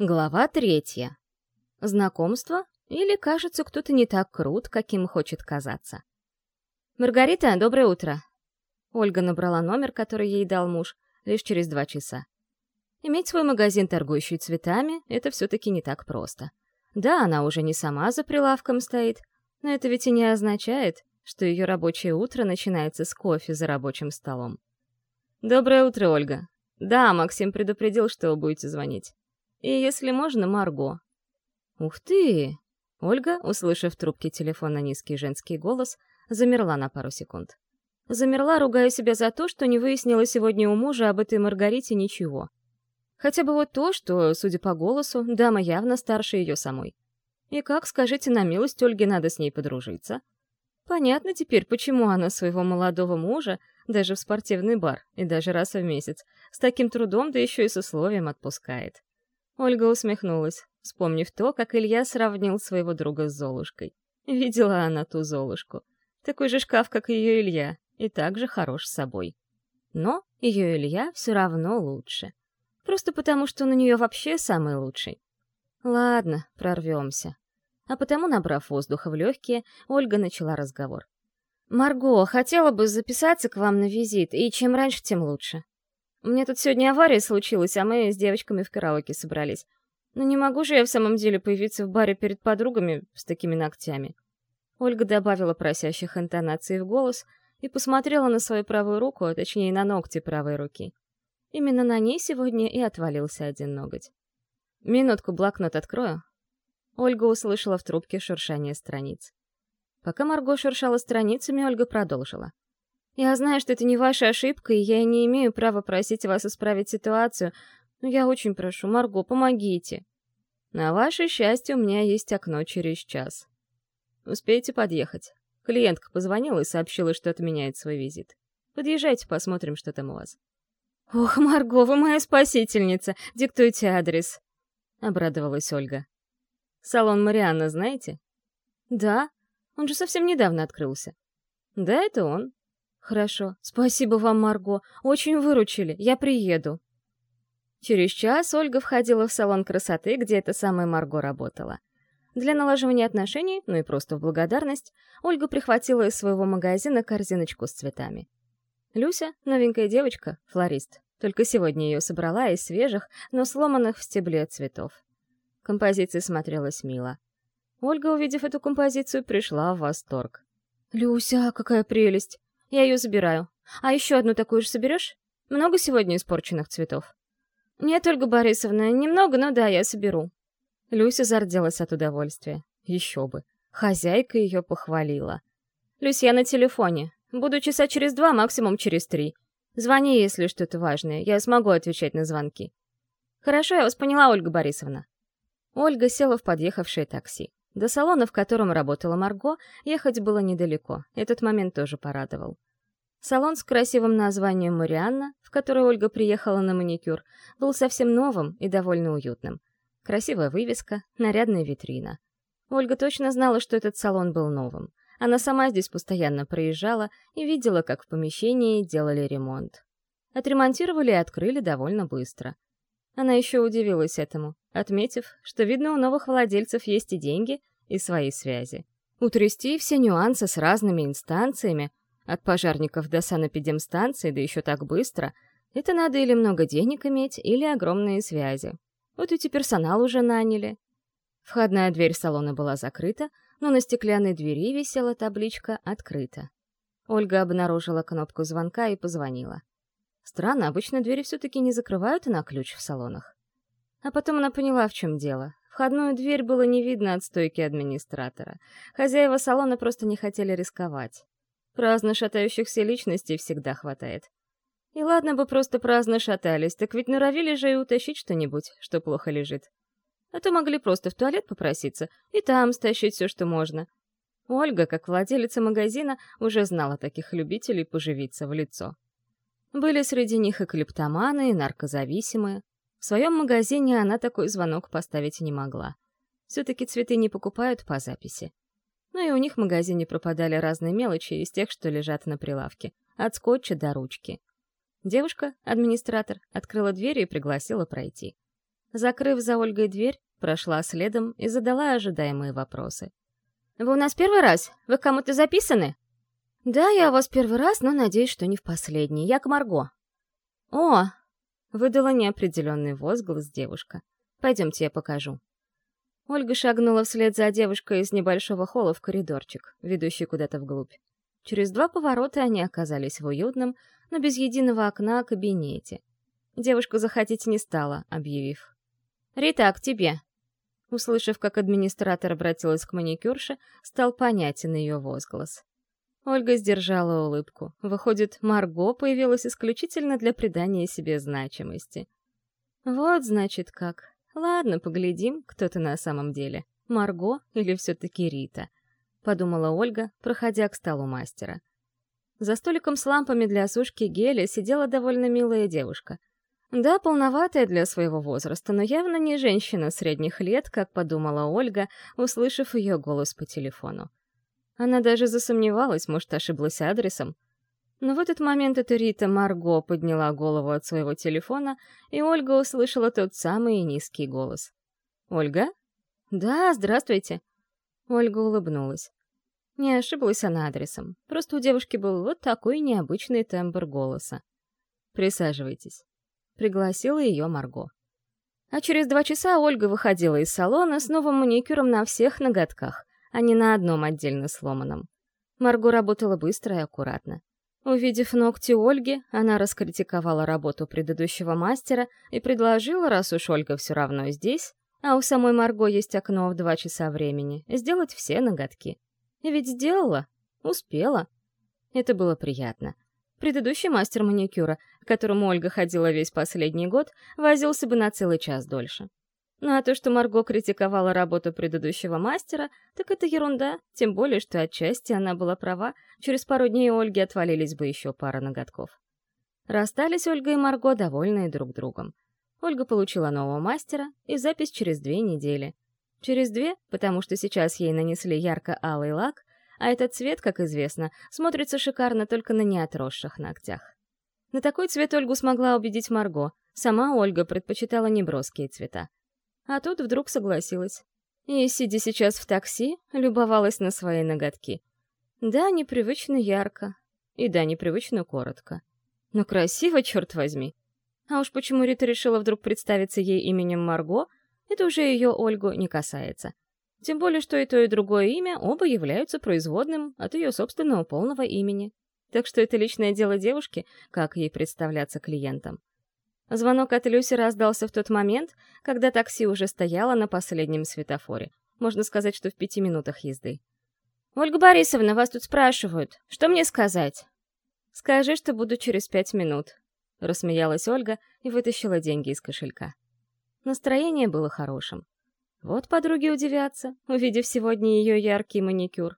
Глава третья. Знакомство или, кажется, кто-то не так крут, каким хочет казаться. «Маргарита, доброе утро!» Ольга набрала номер, который ей дал муж, лишь через два часа. Иметь свой магазин, торгующий цветами, это все-таки не так просто. Да, она уже не сама за прилавком стоит, но это ведь и не означает, что ее рабочее утро начинается с кофе за рабочим столом. «Доброе утро, Ольга. Да, Максим предупредил, что вы будете звонить. И, если можно, Марго. Ух ты! Ольга, услышав в трубке телефона низкий женский голос, замерла на пару секунд. Замерла, ругая себя за то, что не выяснила сегодня у мужа об этой Маргарите ничего. Хотя бы вот то, что, судя по голосу, дама явно старше ее самой. И как, скажите на милость, Ольге надо с ней подружиться? Понятно теперь, почему она своего молодого мужа даже в спортивный бар, и даже раз в месяц, с таким трудом, да еще и с условием отпускает. Ольга усмехнулась, вспомнив то, как Илья сравнил своего друга с Золушкой. Видела она ту Золушку. Такой же шкаф, как ее Илья, и также хорош собой. Но ее Илья все равно лучше. Просто потому, что на нее вообще самый лучший. Ладно, прорвемся. А потому, набрав воздуха в легкие, Ольга начала разговор. «Марго, хотела бы записаться к вам на визит, и чем раньше, тем лучше. Мне тут сегодня авария случилась, а мы с девочками в караоке собрались. Но не могу же я в самом деле появиться в баре перед подругами с такими ногтями. Ольга добавила просящих интонаций в голос и посмотрела на свою правую руку, а точнее на ногти правой руки. Именно на ней сегодня и отвалился один ноготь. «Минутку, блокнот открою». Ольга услышала в трубке шуршание страниц. Пока Марго шуршала страницами, Ольга продолжила. Я знаю, что это не ваша ошибка, и я не имею права просить вас исправить ситуацию, но я очень прошу, Марго, помогите. На ваше счастье, у меня есть окно через час. Успеете подъехать? Клиентка позвонила и сообщила, что отменяет свой визит. Подъезжайте, посмотрим, что там у вас. «Ох, Марго, вы моя спасительница! Диктуйте адрес!» — обрадовалась Ольга. «Салон Марианна знаете?» «Да, он же совсем недавно открылся». «Да, это он. «Хорошо. Спасибо вам, Марго. Очень выручили. Я приеду». Через час Ольга входила в салон красоты, где эта самая Марго работала. Для налаживания отношений, ну и просто в благодарность, Ольга прихватила из своего магазина корзиночку с цветами. Люся — новенькая девочка, флорист. Только сегодня ее собрала из свежих, но сломанных в стебле цветов. Композиция смотрелась мило. Ольга, увидев эту композицию, пришла в восторг. «Люся, какая прелесть! Я ее забираю. А еще одну такую же соберешь? Много сегодня испорченных цветов? Нет, Ольга Борисовна, немного, но да, я соберу. Люся зарделась от удовольствия. Еще бы. Хозяйка ее похвалила. «Люсь, я на телефоне. Буду часа через два, максимум через три. Звони, если что-то важное. Я смогу отвечать на звонки». «Хорошо, я вас поняла, Ольга Борисовна». Ольга села в подъехавшее такси. До салона, в котором работала Марго, ехать было недалеко. Этот момент тоже порадовал. Салон с красивым названием «Марианна», в который Ольга приехала на маникюр, был совсем новым и довольно уютным. Красивая вывеска, нарядная витрина. Ольга точно знала, что этот салон был новым. Она сама здесь постоянно проезжала и видела, как в помещении делали ремонт. Отремонтировали и открыли довольно быстро. Она еще удивилась этому, отметив, что, видно, у новых владельцев есть и деньги, и свои связи. Утрясти все нюансы с разными инстанциями, от пожарников до санэпидемстанции, да еще так быстро, это надо или много денег иметь, или огромные связи. Вот ведь и персонал уже наняли. Входная дверь салона была закрыта, но на стеклянной двери висела табличка «Открыто». Ольга обнаружила кнопку звонка и позвонила. Странно, обычно двери все-таки не закрывают на ключ в салонах. А потом она поняла, в чем дело. Входную дверь было не видно от стойки администратора. Хозяева салона просто не хотели рисковать. Праздно шатающихся личностей всегда хватает. И ладно бы просто праздно шатались, так ведь норовили же и утащить что-нибудь, что плохо лежит. А то могли просто в туалет попроситься и там стащить все, что можно. Ольга, как владелица магазина, уже знала таких любителей поживиться в лицо. Были среди них и клептоманы, и наркозависимые. В своем магазине она такой звонок поставить не могла. Все-таки цветы не покупают по записи. Но и у них в магазине пропадали разные мелочи из тех, что лежат на прилавке. От скотча до ручки. Девушка, администратор, открыла дверь и пригласила пройти. Закрыв за Ольгой дверь, прошла следом и задала ожидаемые вопросы. «Вы у нас первый раз? Вы кому-то записаны?» «Да, я у вас первый раз, но надеюсь, что не в последний. Я к Марго». «О!» — выдала неопределенный возглас девушка. «Пойдемте, я покажу». Ольга шагнула вслед за девушкой из небольшого холла в коридорчик, ведущий куда-то вглубь. Через два поворота они оказались в уютном, но без единого окна кабинете. Девушка заходить не стала, объявив. «Рита, к тебе!» Услышав, как администратор обратилась к маникюрше, стал понятен ее возглас. Ольга сдержала улыбку. Выходит, Марго появилась исключительно для придания себе значимости. Вот, значит, как. Ладно, поглядим, кто ты на самом деле. Марго или все-таки Рита? Подумала Ольга, проходя к столу мастера. За столиком с лампами для сушки геля сидела довольно милая девушка. Да, полноватая для своего возраста, но явно не женщина средних лет, как подумала Ольга, услышав ее голос по телефону. Она даже засомневалась, может, ошиблась адресом. Но в этот момент эта Рита Марго подняла голову от своего телефона, и Ольга услышала тот самый низкий голос. «Ольга?» «Да, здравствуйте». Ольга улыбнулась. Не ошиблась она адресом. Просто у девушки был вот такой необычный тембр голоса. «Присаживайтесь», — пригласила ее Марго. А через два часа Ольга выходила из салона с новым маникюром на всех ноготках — а не на одном отдельно сломанном. Марго работала быстро и аккуратно. Увидев ногти Ольги, она раскритиковала работу предыдущего мастера и предложила, раз уж Ольга все равно здесь, а у самой Марго есть окно в два часа времени, сделать все ноготки. И ведь сделала. Успела. Это было приятно. Предыдущий мастер маникюра, к которому Ольга ходила весь последний год, возился бы на целый час дольше. Ну а то, что Марго критиковала работу предыдущего мастера, так это ерунда, тем более, что отчасти она была права, через пару дней у Ольги отвалились бы еще пара ноготков. Расстались Ольга и Марго, довольные друг другом. Ольга получила нового мастера и запись через две недели. Через две, потому что сейчас ей нанесли ярко-алый лак, а этот цвет, как известно, смотрится шикарно только на неотросших ногтях. На такой цвет Ольгу смогла убедить Марго. Сама Ольга предпочитала неброские цвета. А тут вдруг согласилась. И, сидя сейчас в такси, любовалась на свои ноготки. Да, непривычно ярко. И да, непривычно коротко. Но красиво, черт возьми. А уж почему Рита решила вдруг представиться ей именем Марго, это уже ее Ольгу не касается. Тем более, что и то, и другое имя оба являются производным от ее собственного полного имени. Так что это личное дело девушки, как ей представляться клиентам. Звонок от Люси раздался в тот момент, когда такси уже стояло на последнем светофоре. Можно сказать, что в пяти минутах езды. «Ольга Борисовна, вас тут спрашивают. Что мне сказать?» «Скажи, что буду через пять минут», — рассмеялась Ольга и вытащила деньги из кошелька. Настроение было хорошим. Вот подруги удивятся, увидев сегодня ее яркий маникюр.